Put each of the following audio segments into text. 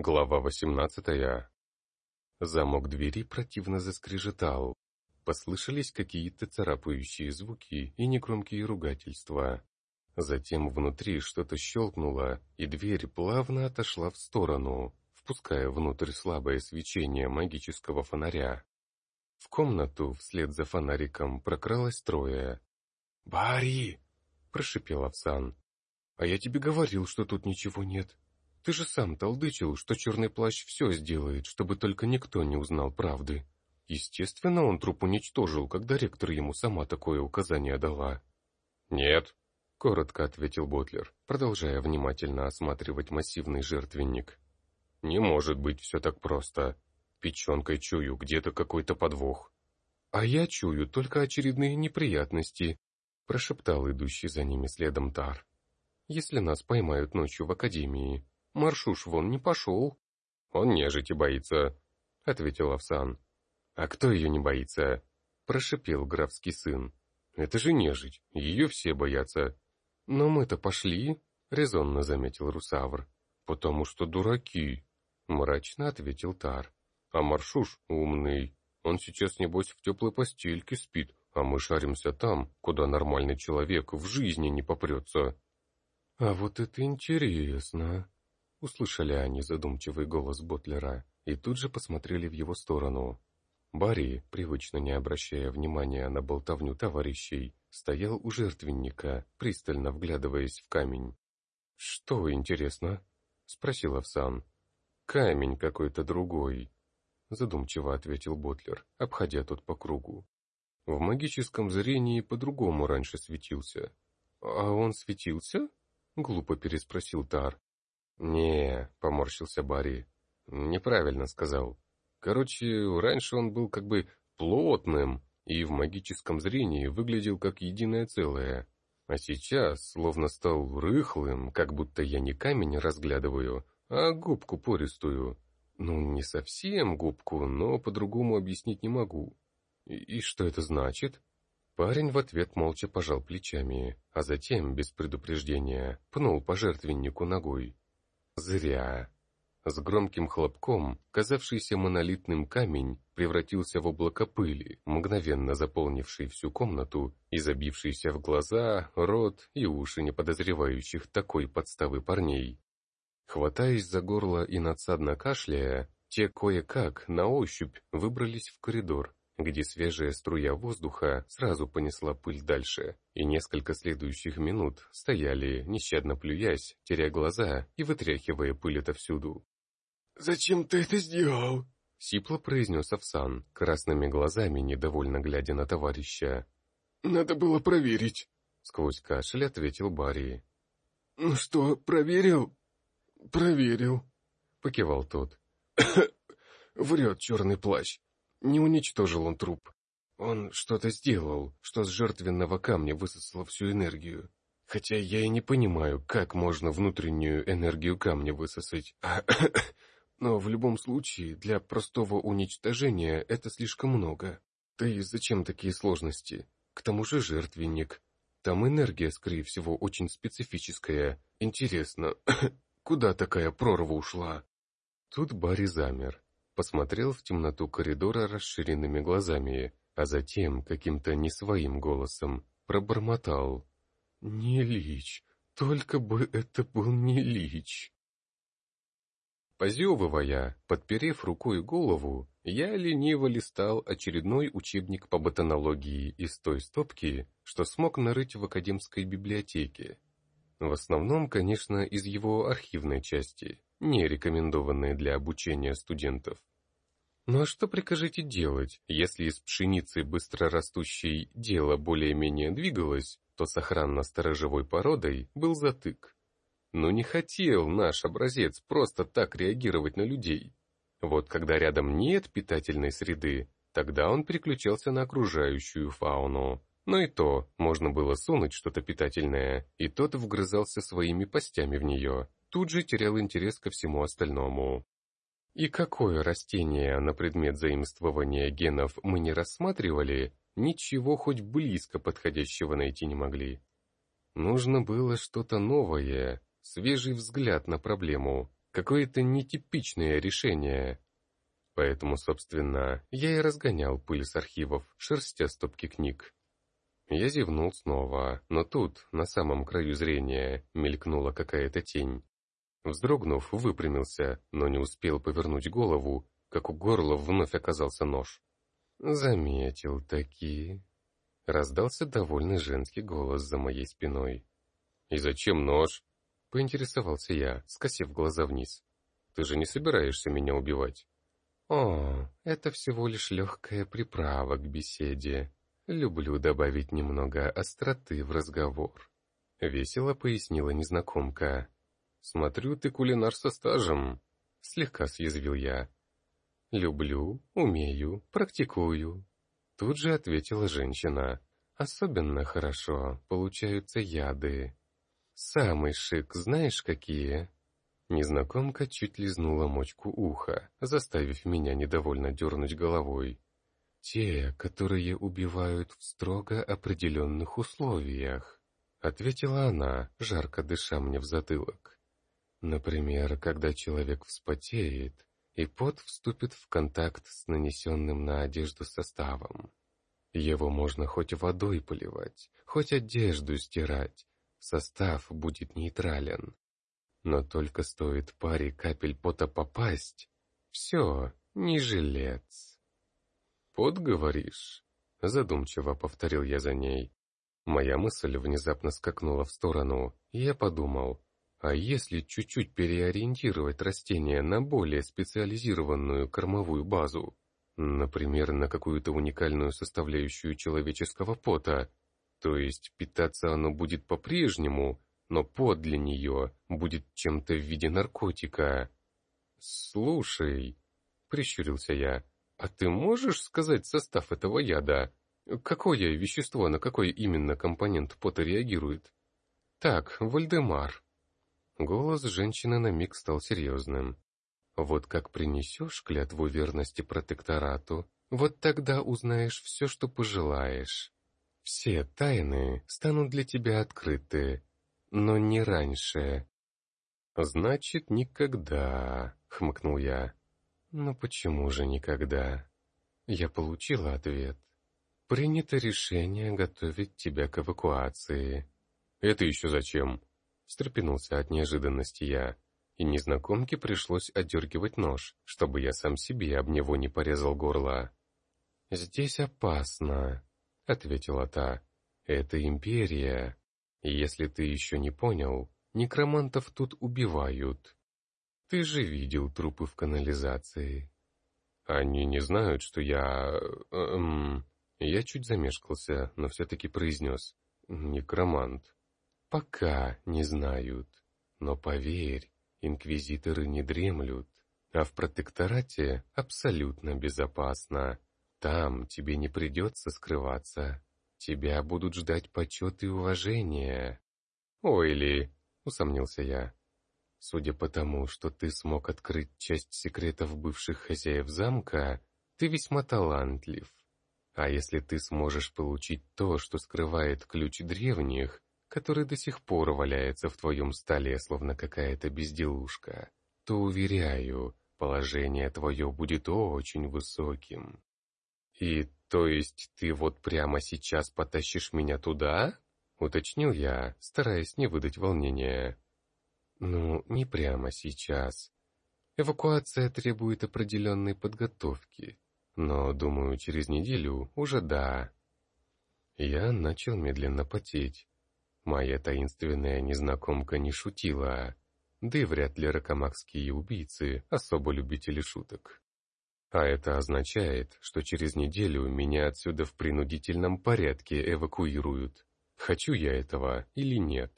Глава восемнадцатая. Замок двери противно заскрежетал. Послышались какие-то царапающие звуки и негромкие ругательства. Затем внутри что-то щелкнуло, и дверь плавно отошла в сторону, впуская внутрь слабое свечение магического фонаря. В комнату вслед за фонариком прокралось трое. «Барри!» — прошипел Овсан. «А я тебе говорил, что тут ничего нет. Ты же сам толдычил, что черный плащ все сделает, чтобы только никто не узнал правды. Естественно, он труп уничтожил, когда ректор ему сама такое указание дала». «Нет», — коротко ответил Ботлер, продолжая внимательно осматривать массивный жертвенник. «Не может быть все так просто. Печенкой чую, где-то какой-то подвох». «А я чую только очередные неприятности», — прошептал идущий за ними следом Тар. «Если нас поймают ночью в академии, Маршуш вон не пошел». «Он нежити боится», — ответил Овсан. «А кто ее не боится?» — прошипел графский сын. «Это же нежить, ее все боятся». «Но мы-то пошли», — резонно заметил Русавр. «Потому что дураки», — мрачно ответил Тар. «А Маршуш умный. Он сейчас, небось, в теплой постельке спит, а мы шаримся там, куда нормальный человек в жизни не попрется». «А вот это интересно», — услышали они задумчивый голос Ботлера и тут же посмотрели в его сторону. Барри, привычно не обращая внимания на болтовню товарищей, стоял у жертвенника, пристально вглядываясь в камень. «Что интересно?» — спросил Овсан. «Камень какой-то другой», — задумчиво ответил Ботлер, обходя тот по кругу. «В магическом зрении по-другому раньше светился». «А он светился?» — глупо переспросил Тар. «Не», — поморщился Барри, — «неправильно сказал. Короче, раньше он был как бы плотным и в магическом зрении выглядел как единое целое. А сейчас словно стал рыхлым, как будто я не камень разглядываю, а губку пористую. Ну, не совсем губку, но по-другому объяснить не могу. И, что это значит? Парень в ответ молча пожал плечами, а затем, без предупреждения, пнул по жертвеннику ногой. Зря. С громким хлопком казавшийся монолитным камень превратился в облако пыли, мгновенно заполнивший всю комнату и забившийся в глаза, рот и уши неподозревающих такой подставы парней. Хватаясь за горло и надсадно кашляя, те кое-как на ощупь выбрались в коридор, где свежая струя воздуха сразу понесла пыль дальше, и несколько следующих минут стояли, нещадно плюясь, теряя глаза и вытряхивая пыль отовсюду. «Зачем ты это сделал?» — сипло произнес Овсан, красными глазами недовольно глядя на товарища. «Надо было проверить», — сквозь кашель ответил Барри. «Ну что, проверил?» «Проверил», — покивал тот. «Врет черный плащ. Не уничтожил он труп. Он что-то сделал, что с жертвенного камня высосало всю энергию. Хотя я и не понимаю, как можно внутреннюю энергию камня высосать. Но в любом случае, для простого уничтожения это слишком много. Да и зачем такие сложности? К тому же жертвенник. Там энергия, скорее всего, очень специфическая. Интересно, куда такая прорва ушла? Тут Барри замер, посмотрел в темноту коридора расширенными глазами, а затем каким-то не своим голосом пробормотал. «Не Лич, только бы это был не Лич!» Позевывая, подперев рукой голову, я лениво листал очередной учебник по ботанологии из той стопки, что смог нарыть в академской библиотеке. В основном, конечно, из его архивной части, не рекомендованной для обучения студентов. Ну а что прикажете делать, если из пшеницы быстрорастущей дело более-менее двигалось, то с охранно-сторожевой породой был затык? Но не хотел наш образец просто так реагировать на людей. Вот когда рядом нет питательной среды, тогда он переключался на окружающую фауну. Но и то можно было сунуть что-то питательное, и тот вгрызался своими постями в нее. Тут же терял интерес ко всему остальному. И какое растение на предмет заимствования генов мы не рассматривали, ничего хоть близко подходящего найти не могли. Нужно было что-то новое, свежий взгляд на проблему, Какое-то нетипичное решение. Поэтому, собственно, я и разгонял пыль с архивов, шерстя стопки книг. Я зевнул снова, но тут, на самом краю зрения, мелькнула какая-то тень. Вздрогнув, выпрямился, но не успел повернуть голову, как у горла вновь оказался нож. «Заметил такие», — раздался довольный женский голос за моей спиной. «И зачем нож?» — поинтересовался я, скосив глаза вниз. «Ты же не собираешься меня убивать?» «О, это всего лишь легкая приправа к беседе. Люблю добавить немного остроты в разговор», — весело пояснила незнакомка. «Смотрю, ты кулинар со стажем», — слегка съязвил я. «Люблю, умею, практикую», — тут же ответила женщина. «Особенно хорошо получаются яды. Самый шик знаешь какие?» Незнакомка чуть лизнула мочку уха, заставив меня недовольно дернуть головой. «Те, которые убивают в строго определенных условиях», — ответила она, жарко дыша мне в затылок. «Например, когда человек вспотеет, и пот вступит в контакт с нанесенным на одежду составом. Его можно хоть водой поливать, хоть одежду стирать, состав будет нейтрален. Но только стоит паре капель пота попасть, все, не жилец. «Пот, говоришь?» — задумчиво повторил я за ней. Моя мысль внезапно скакнула в сторону, и я подумал, а если чуть-чуть переориентировать растения на более специализированную кормовую базу, например, на какую-то уникальную составляющую человеческого пота, то есть питаться оно будет по-прежнему, но пот для нее будет чем-то в виде наркотика. «Слушай», — прищурился я, — «а ты можешь сказать состав этого яда? Какое вещество на какой именно компонент пота реагирует?» «Так, Вальдемар». Голос женщины на миг стал серьезным. «Вот как принесешь клятву верности протекторату, вот тогда узнаешь все, что пожелаешь. Все тайны станут для тебя открыты, но не раньше. «Значит, никогда», — хмыкнул я. «Но почему же никогда?» Я получила ответ. «Принято решение готовить тебя к эвакуации». «Это еще зачем?» — встрепенулся от неожиданности я, и незнакомке пришлось отдергивать нож, чтобы я сам себе об него не порезал горло. «Здесь опасно», — ответила та. «Это империя, если ты еще не понял, некромантов тут убивают. Ты же видел трупы в канализации. Они не знают, что я... Эм... Я чуть замешкался, но все-таки произнес. Некромант. Пока не знают. Но поверь, инквизиторы не дремлют. А в протекторате абсолютно безопасно. Там тебе не придется скрываться. Тебя будут ждать почет и уважение. Ой ли, усомнился я. Судя по тому, что ты смог открыть часть секретов бывших хозяев замка, ты весьма талантлив. А если ты сможешь получить то, что скрывает ключ древних, который до сих пор валяется в твоем столе, словно какая-то безделушка, то, уверяю, положение твое будет очень высоким. И «То есть ты вот прямо сейчас потащишь меня туда?» — уточнил я, стараясь не выдать волнения. «Ну, не прямо сейчас. Эвакуация требует определенной подготовки, но, думаю, через неделю уже да». Я начал медленно потеть. Моя таинственная незнакомка не шутила, да и вряд ли ракомакские убийцы особо любители шуток. А это означает, что через неделю меня отсюда в принудительном порядке эвакуируют. Хочу я этого или нет.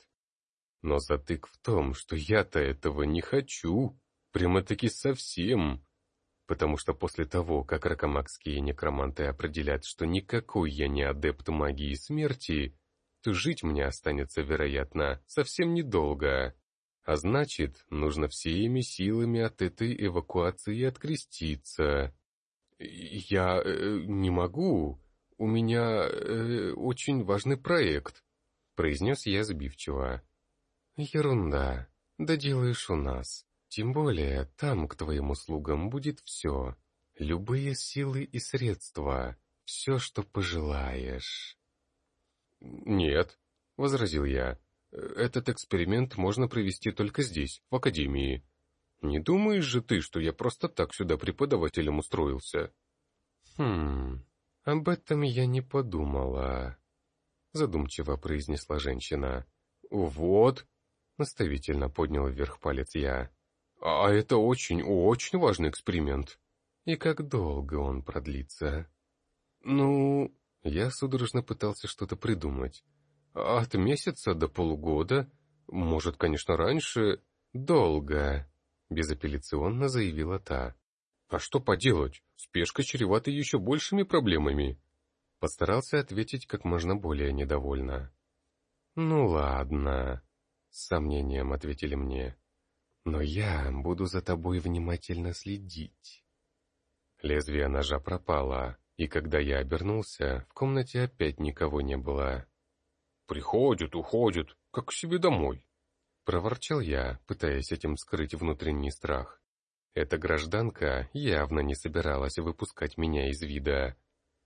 Но затык в том, что я-то этого не хочу. Прямо-таки совсем. Потому что после того, как ракомакские некроманты определят, что никакой я не адепт магии смерти, то жить мне останется, вероятно, совсем недолго. А значит, нужно всеми силами от этой эвакуации откреститься. Я э, не могу. У меня э, очень важный проект, произнес я сбивчиво. Ерунда. Да делаешь у нас. Тем более, там к твоим услугам будет все. Любые силы и средства. Все, что пожелаешь. «Нет», — возразил я. «Этот эксперимент можно провести только здесь, в Академии. Не думаешь же ты, что я просто так сюда преподавателем устроился?» «Хм, об этом я не подумала», — задумчиво произнесла женщина. «Вот», — наставительно поднял вверх палец я. «А это очень-очень важный эксперимент». «И как долго он продлится?» «Ну...» Я судорожно пытался что-то придумать. «От месяца до полугода. Может, конечно, раньше. Долго», — безапелляционно заявила та. «А что поделать? Спешка чревата еще большими проблемами». Постарался ответить как можно более недовольно. «Ну ладно», — с сомнением ответили мне. «Но я буду за тобой внимательно следить». Лезвие ножа пропало, и когда я обернулся, в комнате опять никого не было. «Приходят, уходят, как к себе домой», — проворчал я, пытаясь этим скрыть внутренний страх. Эта гражданка явно не собиралась выпускать меня из вида,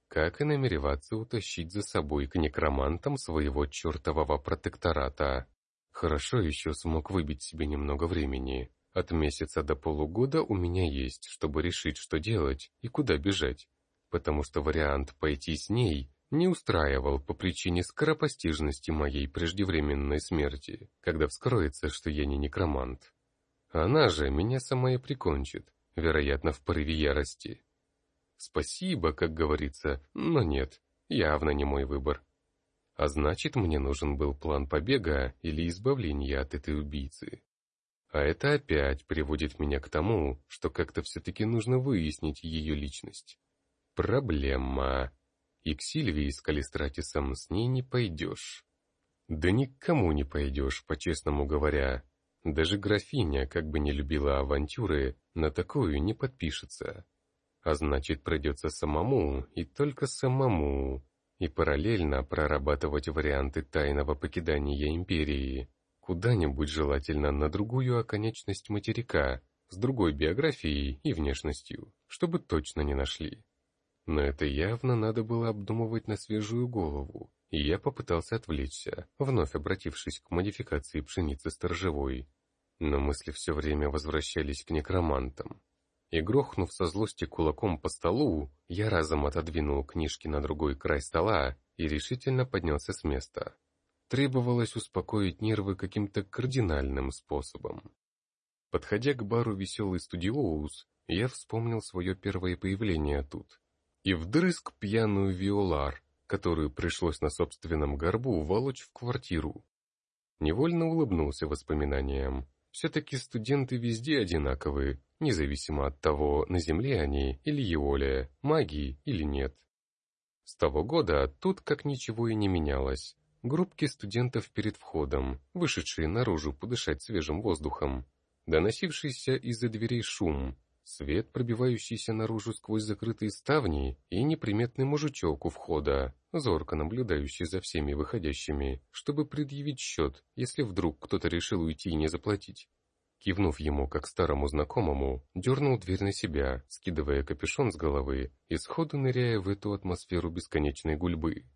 как и намереваться утащить за собой к некромантам своего чертового протектората. Хорошо еще смог выбить себе немного времени. От месяца до полугода у меня есть, чтобы решить, что делать и куда бежать, потому что вариант пойти с ней не устраивал по причине скоропостижности моей преждевременной смерти, когда вскроется, что я не некромант. Она же меня сама и прикончит, вероятно, в порыве ярости. Спасибо, как говорится, но нет, явно не мой выбор. А значит, мне нужен был план побега или избавления от этой убийцы. А это опять приводит меня к тому, что как-то все-таки нужно выяснить ее личность. Проблема. И к Сильвии с Калистратисом с ней не пойдешь. Да никому не пойдешь, по-честному говоря. Даже графиня, как бы не любила авантюры, на такую не подпишется. А значит, придется самому, и только самому, и параллельно прорабатывать варианты тайного покидания империи. Куда-нибудь желательно на другую оконечность материка, с другой биографией и внешностью, чтобы точно не нашли. Но это явно надо было обдумывать на свежую голову, и я попытался отвлечься, вновь обратившись к модификации пшеницы сторожевой. Но мысли все время возвращались к некромантам. И грохнув со злости кулаком по столу, я разом отодвинул книжки на другой край стола и решительно поднялся с места. Требовалось успокоить нервы каким-то кардинальным способом. Подходя к бару «Веселый студиоус», я вспомнил свое первое появление тут. И вдрызг пьяную виолар, которую пришлось на собственном горбу волочь в квартиру. Невольно улыбнулся воспоминаниям. Все-таки студенты везде одинаковые, независимо от того, на Земле они или Еолия, магии или нет. С того года тут как ничего и не менялось. Группки студентов перед входом, вышедшие наружу подышать свежим воздухом, доносившийся из-за дверей шум, свет, пробивающийся наружу сквозь закрытые ставни, и неприметный мужичок у входа, зорко наблюдающий за всеми выходящими, чтобы предъявить счет, если вдруг кто-то решил уйти и не заплатить. Кивнув ему как старому знакомому, дернул дверь на себя, скидывая капюшон с головы и сходу ныряя в эту атмосферу бесконечной гульбы.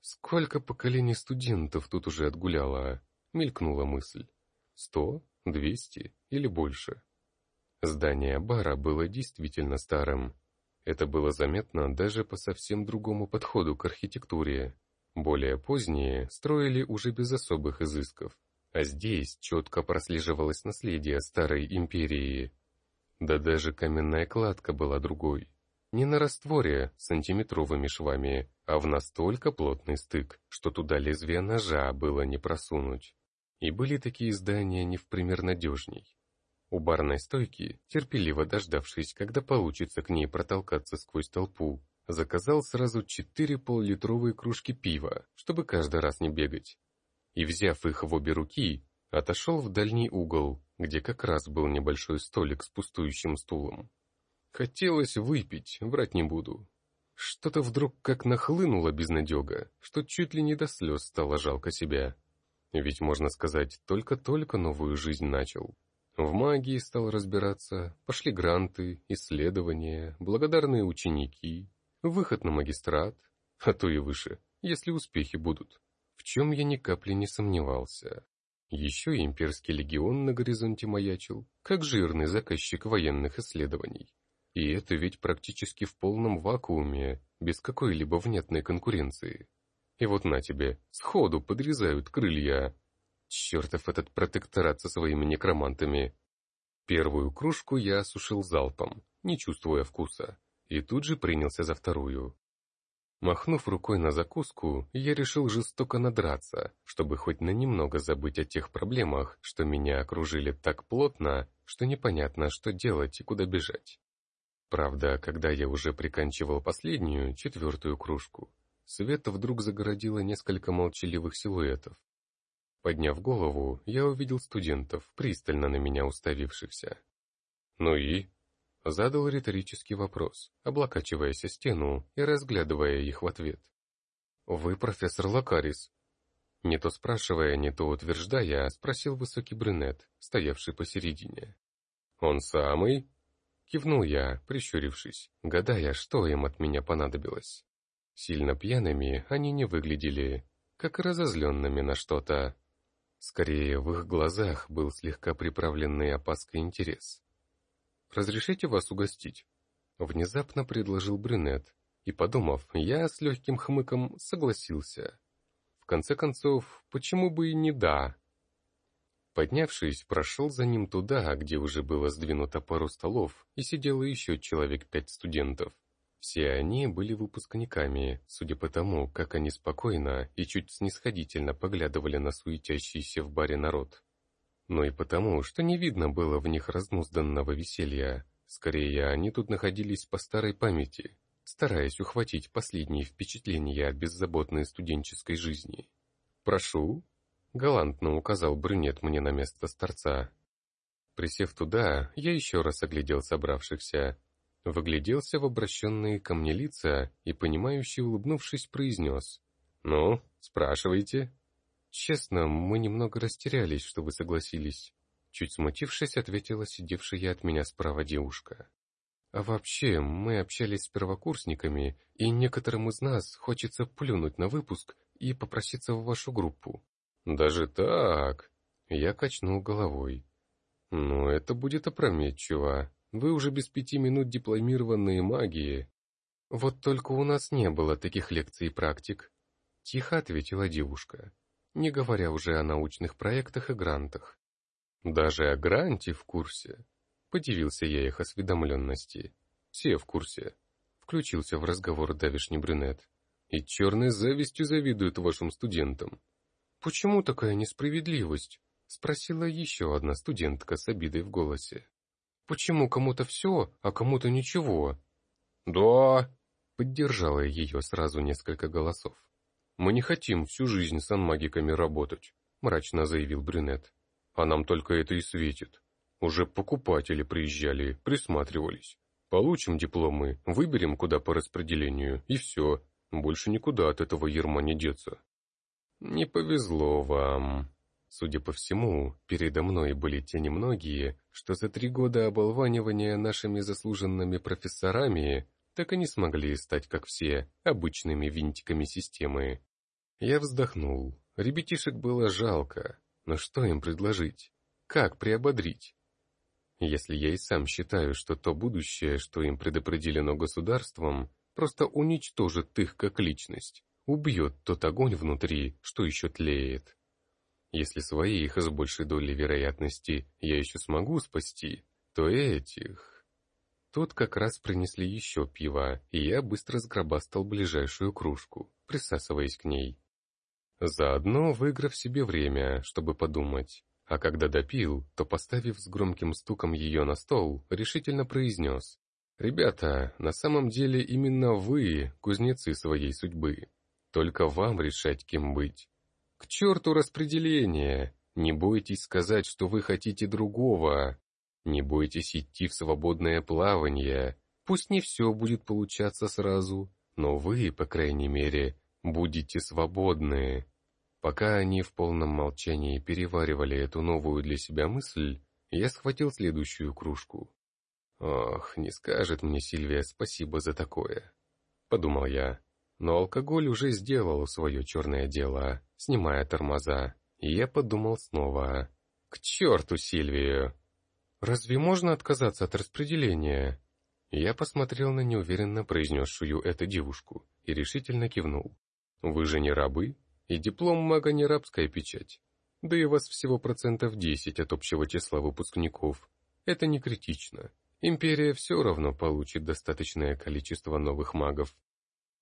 «Сколько поколений студентов тут уже отгуляло?» — мелькнула мысль. «Сто? Двести? Или больше?» Здание бара было действительно старым. Это было заметно даже по совсем другому подходу к архитектуре. Более поздние строили уже без особых изысков, а здесь четко прослеживалось наследие старой империи. Да даже каменная кладка была другой. Не на растворе сантиметровыми швами, а в настолько плотный стык, что туда лезвие ножа было не просунуть. И были такие здания не в пример надежней. У барной стойки, терпеливо дождавшись, когда получится к ней протолкаться сквозь толпу, заказал сразу четыре поллитровые кружки пива, чтобы каждый раз не бегать. И, взяв их в обе руки, отошел в дальний угол, где как раз был небольшой столик с пустующим стулом. Хотелось выпить, врать не буду. Что-то вдруг как нахлынуло безнадега, что чуть ли не до слез стало жалко себя. Ведь, можно сказать, только-только новую жизнь начал. В магии стал разбираться, пошли гранты, исследования, благодарные ученики, выход на магистрат, а то и выше, если успехи будут. В чем я ни капли не сомневался. Еще и имперский легион на горизонте маячил, как жирный заказчик военных исследований. И это ведь практически в полном вакууме, без какой-либо внятной конкуренции. И вот на тебе, сходу подрезают крылья. Чертов этот протекторат со своими некромантами. Первую кружку я осушил залпом, не чувствуя вкуса, и тут же принялся за вторую. Махнув рукой на закуску, я решил жестоко надраться, чтобы хоть на немного забыть о тех проблемах, что меня окружили так плотно, что непонятно, что делать и куда бежать. Правда, когда я уже приканчивал последнюю, четвертую кружку, свет вдруг загородило несколько молчаливых силуэтов. Подняв голову, я увидел студентов, пристально на меня уставившихся. «Ну и?» Задал риторический вопрос, облокачиваясь о стену и разглядывая их в ответ. «Вы профессор Лакарис?» Не то спрашивая, не то утверждая, спросил высокий брюнет, стоявший посередине. «Он самый?» Кивнул я, прищурившись, гадая, что им от меня понадобилось. Сильно пьяными они не выглядели, как разозленными на что-то. Скорее, в их глазах был слегка приправленный опаской интерес. «Разрешите вас угостить?» Внезапно предложил брюнет, и, подумав, я с легким хмыком согласился. В конце концов, почему бы и не да? Поднявшись, прошел за ним туда, где уже было сдвинуто пару столов, и сидело еще человек пять студентов. Все они были выпускниками, судя по тому, как они спокойно и чуть снисходительно поглядывали на суетящийся в баре народ но и потому, что не видно было в них разнузданного веселья. Скорее, они тут находились по старой памяти, стараясь ухватить последние впечатления от беззаботной студенческой жизни. «Прошу», — галантно указал брюнет мне на место старца. Присев туда, я еще раз оглядел собравшихся, выгляделся в обращенные ко мне лица и, понимающе улыбнувшись, произнес. «Ну, спрашивайте». «Честно, мы немного растерялись, что вы согласились», — чуть смутившись, ответила сидевшая от меня справа девушка. «А вообще, мы общались с первокурсниками, и некоторым из нас хочется плюнуть на выпуск и попроситься в вашу группу». «Даже так?» Я качнул головой. «Ну, это будет опрометчиво. Вы уже без пяти минут дипломированные магии». «Вот только у нас не было таких лекций и практик», — тихо ответила девушка не говоря уже о научных проектах и грантах. Даже о гранте в курсе. Подивился я их осведомленности. Все в курсе. Включился в разговор давишний брюнет. И черной завистью завидуют вашим студентам. Почему такая несправедливость? Спросила еще одна студентка с обидой в голосе. Почему кому-то все, а кому-то ничего? Да, поддержала ее сразу несколько голосов. «Мы не хотим всю жизнь с анмагиками работать», — мрачно заявил брюнет. «А нам только это и светит. Уже покупатели приезжали, присматривались. Получим дипломы, выберем куда по распределению, и все. Больше никуда от этого ерма не деться». «Не повезло вам», Судя по всему, передо мной были те немногие, что за три года оболванивания нашими заслуженными профессорами так и не смогли стать, как все, обычными винтиками системы. Я вздохнул. Ребятишек было жалко, но что им предложить? Как приободрить? Если я и сам считаю, что то будущее, что им предопределено государством, просто уничтожит их как личность, убьет тот огонь внутри, что еще тлеет. Если своих с большей долей вероятности я еще смогу спасти, то этих... Тут как раз принесли еще пиво, и я быстро сгробастал ближайшую кружку, присасываясь к ней заодно выиграв себе время, чтобы подумать. А когда допил, то, поставив с громким стуком ее на стол, решительно произнес. «Ребята, на самом деле именно вы кузнецы своей судьбы. Только вам решать, кем быть. К черту распределение! Не бойтесь сказать, что вы хотите другого. Не бойтесь идти в свободное плавание. Пусть не все будет получаться сразу, но вы, по крайней мере, будете свободны. Пока они в полном молчании переваривали эту новую для себя мысль, Я схватил следующую кружку. «Ох, не скажет мне Сильвия спасибо за такое», — подумал я. Но алкоголь уже сделал свое черное дело, снимая тормоза, и я подумал снова. «К черту Сильвию!» «Разве можно отказаться от распределения?» Я посмотрел на неуверенно произнесшую эту девушку и решительно кивнул. «Вы же не рабы, и диплом мага не рабская печать. Да и вас всего процентов 10 от общего числа выпускников. Это не критично. Империя все равно получит достаточное количество новых магов.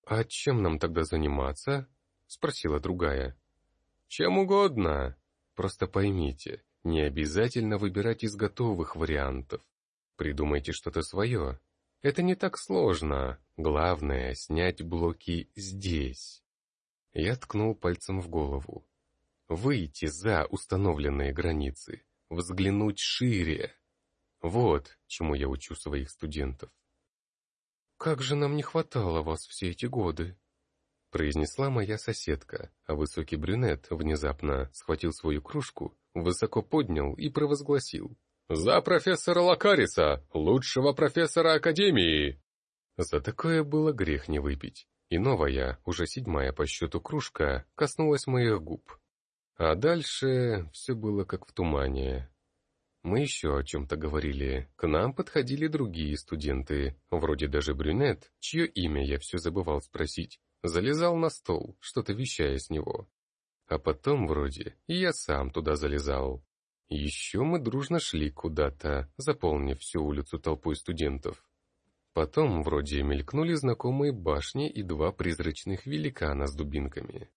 «А чем нам тогда заниматься?» — спросила другая. «Чем угодно. Просто поймите, не обязательно выбирать из готовых вариантов. Придумайте что-то свое. Это не так сложно. Главное — снять блоки здесь». Я ткнул пальцем в голову. «Выйти за установленные границы, взглянуть шире. Вот чему я учу своих студентов. «Как же нам не хватало вас все эти годы!» Произнесла моя соседка, а высокий брюнет внезапно схватил свою кружку, высоко поднял и провозгласил. «За профессора Лакариса, лучшего профессора Академии!» За такое было грех не выпить, и новая, уже седьмая по счету кружка, коснулась моих губ. А дальше все было как в тумане. Мы еще о чем-то говорили. К нам подходили другие студенты, вроде даже брюнет, чье имя я все забывал спросить. Залезал на стол, что-то вещая с него. А потом, вроде, и я сам туда залезал. Еще мы дружно шли куда-то, заполнив всю улицу толпой студентов. Потом, вроде, мелькнули знакомые башни и два призрачных великана с дубинками.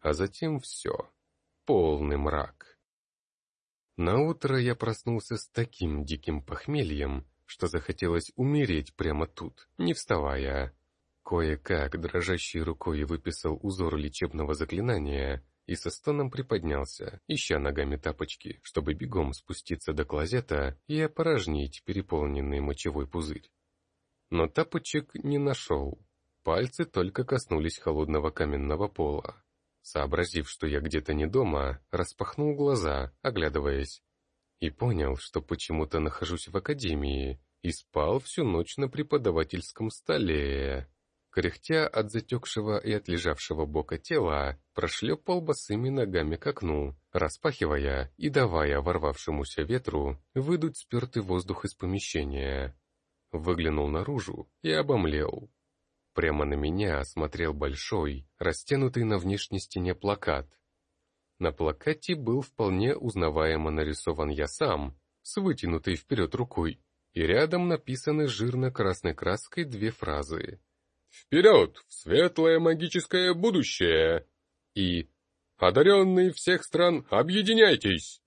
А затем все. Полный мрак. На утро я проснулся с таким диким похмельем, что захотелось умереть прямо тут, не вставая. Кое-как дрожащей рукой выписал узор лечебного заклинания и со стоном приподнялся, ища ногами тапочки, чтобы бегом спуститься до клозета и опорожнить переполненный мочевой пузырь. Но тапочек не нашел. Пальцы только коснулись холодного каменного пола. Сообразив, что я где-то не дома, распахнул глаза, оглядываясь, и понял, что почему-то нахожусь в академии и спал всю ночь на преподавательском столе. Кряхтя от затекшего и отлежавшего бока тела, прошлепал босыми ногами к окну, распахивая и давая ворвавшемуся ветру выдуть спертый воздух из помещения. Выглянул наружу и обомлел. Прямо на меня смотрел большой, растянутый на внешней стене плакат. На плакате был вполне узнаваемо нарисован я сам, с вытянутой вперед рукой, и рядом написаны жирно-красной краской две фразы. «Вперед! В светлое магическое будущее!» и «Одаренные всех стран, объединяйтесь!»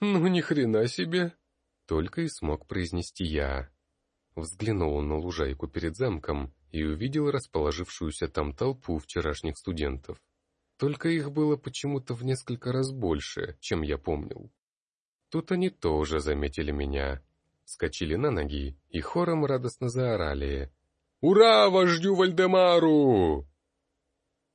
«Ну, ни хрена себе!» — только и смог произнести я. Взглянул на лужайку перед замком и увидел расположившуюся там толпу вчерашних студентов. Только их было почему-то в несколько раз больше, чем я помнил. Тут они тоже заметили меня, скочили на ноги и хором радостно заорали. «Ура, вождю Вальдемару!»